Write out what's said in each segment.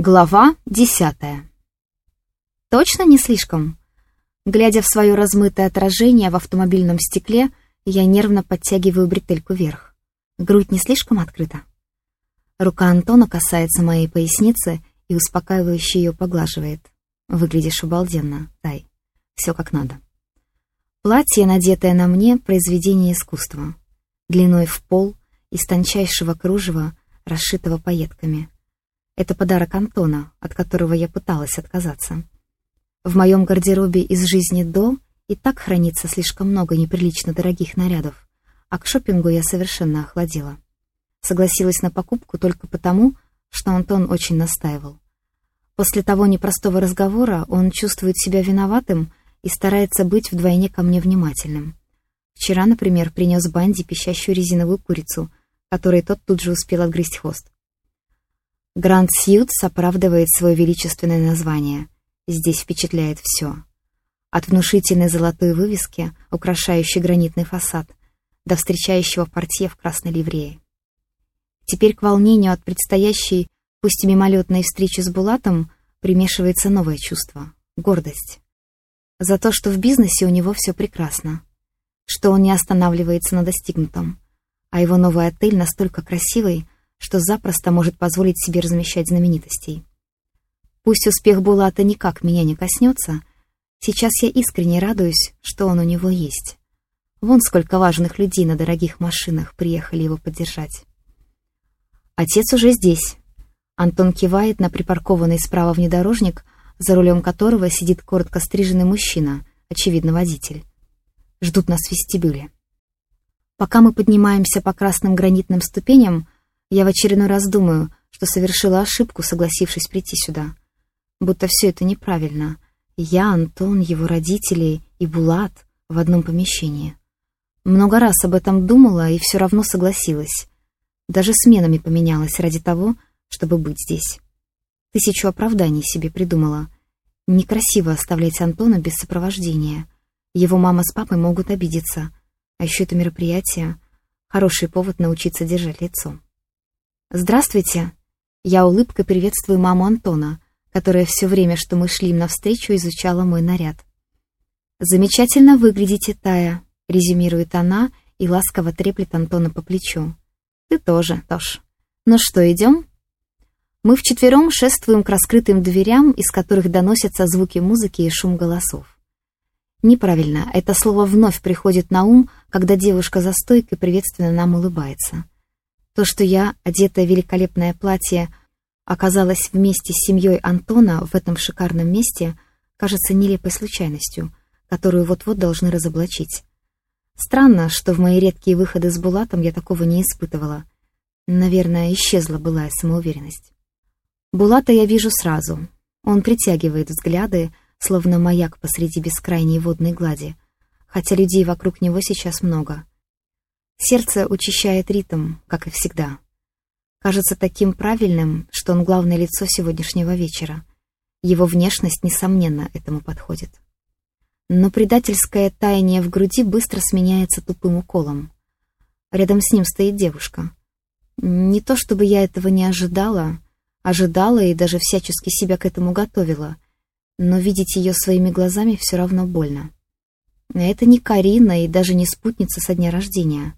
Глава десятая. Точно не слишком? Глядя в свое размытое отражение в автомобильном стекле, я нервно подтягиваю бретельку вверх. Грудь не слишком открыта. Рука Антона касается моей поясницы и успокаивающе ее поглаживает. Выглядишь обалденно, Тай. Все как надо. Платье, надетое на мне, произведение искусства. Длиной в пол, из тончайшего кружева, расшитого пайетками — это подарок Антона, от которого я пыталась отказаться. В моем гардеробе из жизни до и так хранится слишком много неприлично дорогих нарядов, а к шопингу я совершенно охладила. Согласилась на покупку только потому, что Антон очень настаивал. После того непростого разговора он чувствует себя виноватым и старается быть вдвойне ко мне внимательным. Вчера, например, принес Банди пищащую резиновую курицу, которой тот тут же успел отгрызть хвост. Гранд Сьюдс оправдывает свое величественное название. Здесь впечатляет все. От внушительной золотой вывески, украшающей гранитный фасад, до встречающего портье в красной ливрее. Теперь к волнению от предстоящей, пусть и мимолетной встречи с Булатом, примешивается новое чувство — гордость. За то, что в бизнесе у него все прекрасно, что он не останавливается на достигнутом, а его новый отель настолько красивый — что запросто может позволить себе размещать знаменитостей. Пусть успех Булата никак меня не коснется, сейчас я искренне радуюсь, что он у него есть. Вон сколько важных людей на дорогих машинах приехали его поддержать. Отец уже здесь. Антон кивает на припаркованный справа внедорожник, за рулем которого сидит коротко стриженный мужчина, очевидно, водитель. Ждут нас в вестибюле. Пока мы поднимаемся по красным гранитным ступеням, я в очередной раз думаю, что совершила ошибку, согласившись прийти сюда. Будто все это неправильно. Я, Антон, его родители и Булат в одном помещении. Много раз об этом думала и все равно согласилась. Даже сменами поменялась ради того, чтобы быть здесь. Тысячу оправданий себе придумала. Некрасиво оставлять Антона без сопровождения. Его мама с папой могут обидеться. А еще это мероприятие — хороший повод научиться держать лицо. «Здравствуйте!» Я улыбкой приветствую маму Антона, которая все время, что мы шли им навстречу, изучала мой наряд. «Замечательно выглядите, Тая», — резюмирует она и ласково треплет Антона по плечу. «Ты тоже, Тош. Ну что, идем?» Мы вчетвером шествуем к раскрытым дверям, из которых доносятся звуки музыки и шум голосов. Неправильно, это слово вновь приходит на ум, когда девушка за стойкой приветственно нам улыбается. То, что я, одетая в великолепное платье, оказалась вместе с семьей Антона в этом шикарном месте, кажется нелепой случайностью, которую вот-вот должны разоблачить. Странно, что в мои редкие выходы с Булатом я такого не испытывала. Наверное, исчезла былая самоуверенность. Булата я вижу сразу. Он притягивает взгляды, словно маяк посреди бескрайней водной глади, хотя людей вокруг него сейчас много. Сердце учащает ритм, как и всегда. Кажется таким правильным, что он главное лицо сегодняшнего вечера. Его внешность, несомненно, этому подходит. Но предательское таяние в груди быстро сменяется тупым уколом. Рядом с ним стоит девушка. Не то чтобы я этого не ожидала, ожидала и даже всячески себя к этому готовила, но видеть ее своими глазами все равно больно. Это не Карина и даже не спутница со дня рождения —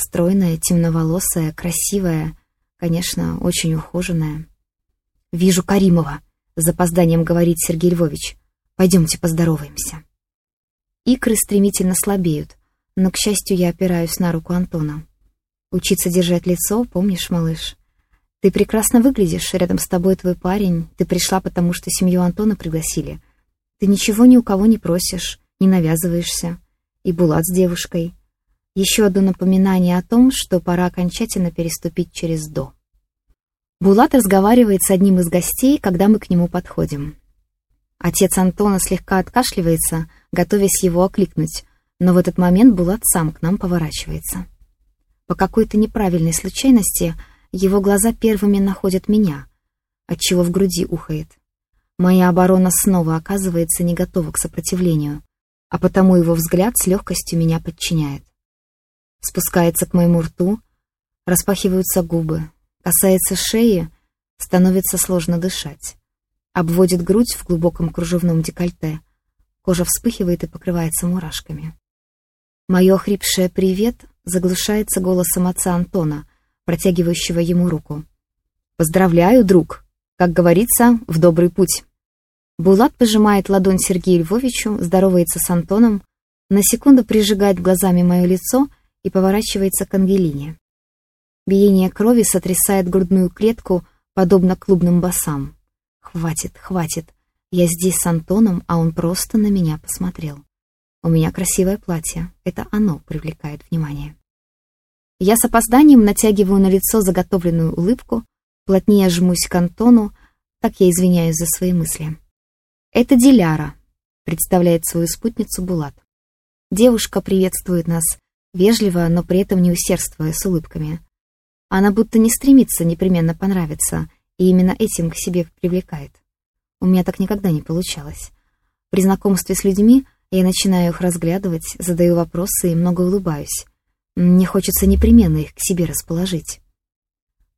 Стройная, темноволосая, красивая, конечно, очень ухоженная. «Вижу Каримова», — с запозданием говорит Сергей Львович. «Пойдемте поздороваемся». Икры стремительно слабеют, но, к счастью, я опираюсь на руку Антона. «Учиться держать лицо, помнишь, малыш? Ты прекрасно выглядишь, рядом с тобой твой парень, ты пришла, потому что семью Антона пригласили. Ты ничего ни у кого не просишь, не навязываешься. И Булат с девушкой. Еще одно напоминание о том, что пора окончательно переступить через «до». Булат разговаривает с одним из гостей, когда мы к нему подходим. Отец Антона слегка откашливается, готовясь его окликнуть, но в этот момент Булат сам к нам поворачивается. По какой-то неправильной случайности его глаза первыми находят меня, отчего в груди ухает. Моя оборона снова оказывается не готова к сопротивлению, а потому его взгляд с легкостью меня подчиняет спускается к моему рту, распахиваются губы, касается шеи, Становится сложно дышать. Обводит грудь в глубоком кружевном декольте. Кожа вспыхивает и покрывается мурашками. Мое охрипшее «привет» заглушается голосом отца Антона, протягивающего ему руку. «Поздравляю, друг! Как говорится, в добрый путь!» Булат пожимает ладонь Сергею Львовичу, здоровается с Антоном, на секунду прижигает глазами мое лицо и поворачивается к Ангелине. Биение крови сотрясает грудную клетку, подобно клубным басам. Хватит, хватит. Я здесь с Антоном, а он просто на меня посмотрел. У меня красивое платье. Это оно привлекает внимание. Я с опозданием натягиваю на лицо заготовленную улыбку, плотнее жмусь к Антону, так я извиняюсь за свои мысли. Это Диляра, представляет свою спутницу Булат. Девушка приветствует нас, вежливо, но при этом не усердствуя с улыбками. Она будто не стремится непременно понравиться, и именно этим к себе привлекает. У меня так никогда не получалось. При знакомстве с людьми я начинаю их разглядывать, задаю вопросы и много улыбаюсь. Мне хочется непременно их к себе расположить.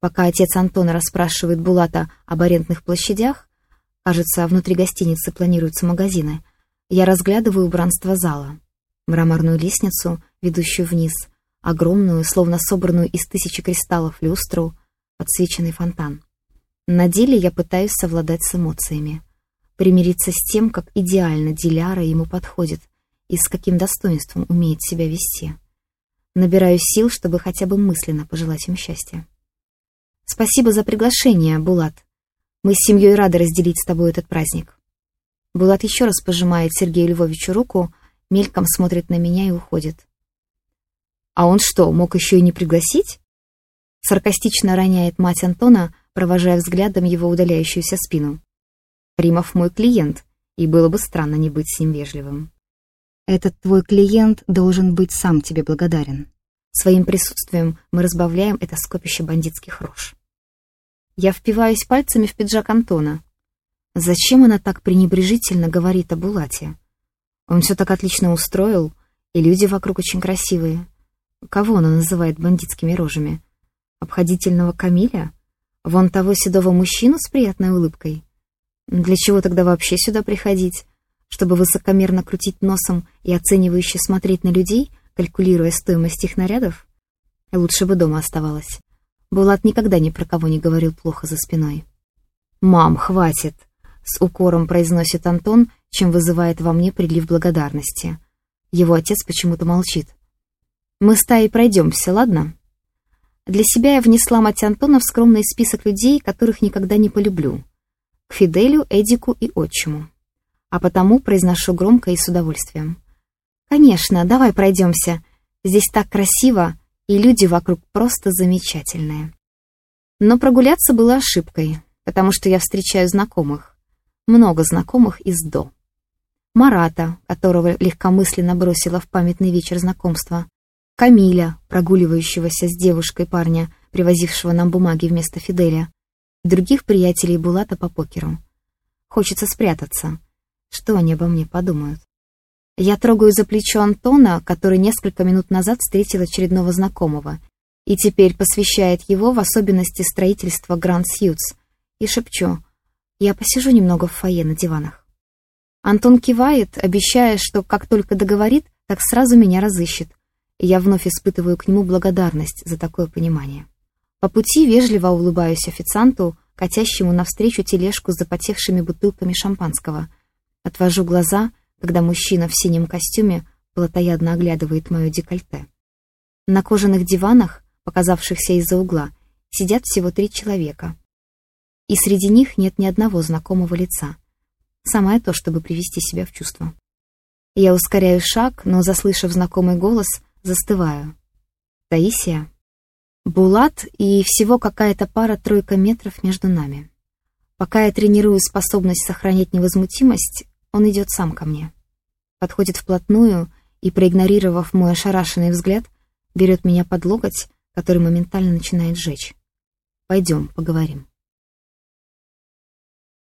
Пока отец Антона расспрашивает Булата об арендных площадях, кажется, внутри гостиницы планируются магазины, я разглядываю убранство зала. Мраморную лестницу, ведущую вниз, огромную, словно собранную из тысячи кристаллов люстру, подсвеченный фонтан. На деле я пытаюсь совладать с эмоциями, примириться с тем, как идеально Диляра ему подходит и с каким достоинством умеет себя вести. Набираю сил, чтобы хотя бы мысленно пожелать им счастья. Спасибо за приглашение, Булат. Мы с семьей рады разделить с тобой этот праздник. Булат еще раз пожимает Сергею Львовичу руку, мельком смотрит на меня и уходит. А он что, мог еще и не пригласить? Саркастично роняет мать Антона, провожая взглядом его удаляющуюся спину. Римов мой клиент, и было бы странно не быть с ним вежливым. Этот твой клиент должен быть сам тебе благодарен. Своим присутствием мы разбавляем это скопище бандитских рож. Я впиваюсь пальцами в пиджак Антона. Зачем она так пренебрежительно говорит о Булате? Он все так отлично устроил, и люди вокруг очень красивые. Кого она называет бандитскими рожами? Обходительного Камиля? Вон того седого мужчину с приятной улыбкой? Для чего тогда вообще сюда приходить? Чтобы высокомерно крутить носом и оценивающе смотреть на людей, калькулируя стоимость их нарядов? Лучше бы дома оставалась. Булат никогда ни про кого не говорил плохо за спиной. «Мам, хватит!» — с укором произносит Антон, чем вызывает во мне прилив благодарности. Его отец почему-то молчит. Мы с Таей пройдемся, ладно? Для себя я внесла мать Антона в скромный список людей, которых никогда не полюблю. К Фиделю, Эдику и отчиму. А потому произношу громко и с удовольствием. «Конечно, давай пройдемся. Здесь так красиво, и люди вокруг просто замечательные». Но прогуляться было ошибкой, потому что я встречаю знакомых. Много знакомых из «до». Марата, которого легкомысленно бросила в памятный вечер знакомства, Камиля, прогуливающегося с девушкой парня, привозившего нам бумаги вместо Фиделя, других приятелей Булата по покеру. Хочется спрятаться. Что они обо мне подумают? Я трогаю за плечо Антона, который несколько минут назад встретил очередного знакомого, и теперь посвящает его в особенности строительства Гранд Сьюз, и шепчу, я посижу немного в фойе на диванах. Антон кивает, обещая, что как только договорит, так сразу меня разыщет, я вновь испытываю к нему благодарность за такое понимание. По пути вежливо улыбаюсь официанту, катящему навстречу тележку с запотевшими бутылками шампанского. Отвожу глаза, когда мужчина в синем костюме плотоядно оглядывает мое декольте. На кожаных диванах, показавшихся из-за угла, сидят всего три человека. И среди них нет ни одного знакомого лица. Самое то, чтобы привести себя в чувство. Я ускоряю шаг, но, заслышав знакомый голос, Застываю. Таисия? Булат и всего какая-то пара-тройка метров между нами. Пока я тренирую способность сохранять невозмутимость, он идет сам ко мне. Подходит вплотную и, проигнорировав мой ошарашенный взгляд, берет меня под локоть, который моментально начинает жечь. «Пойдем, поговорим».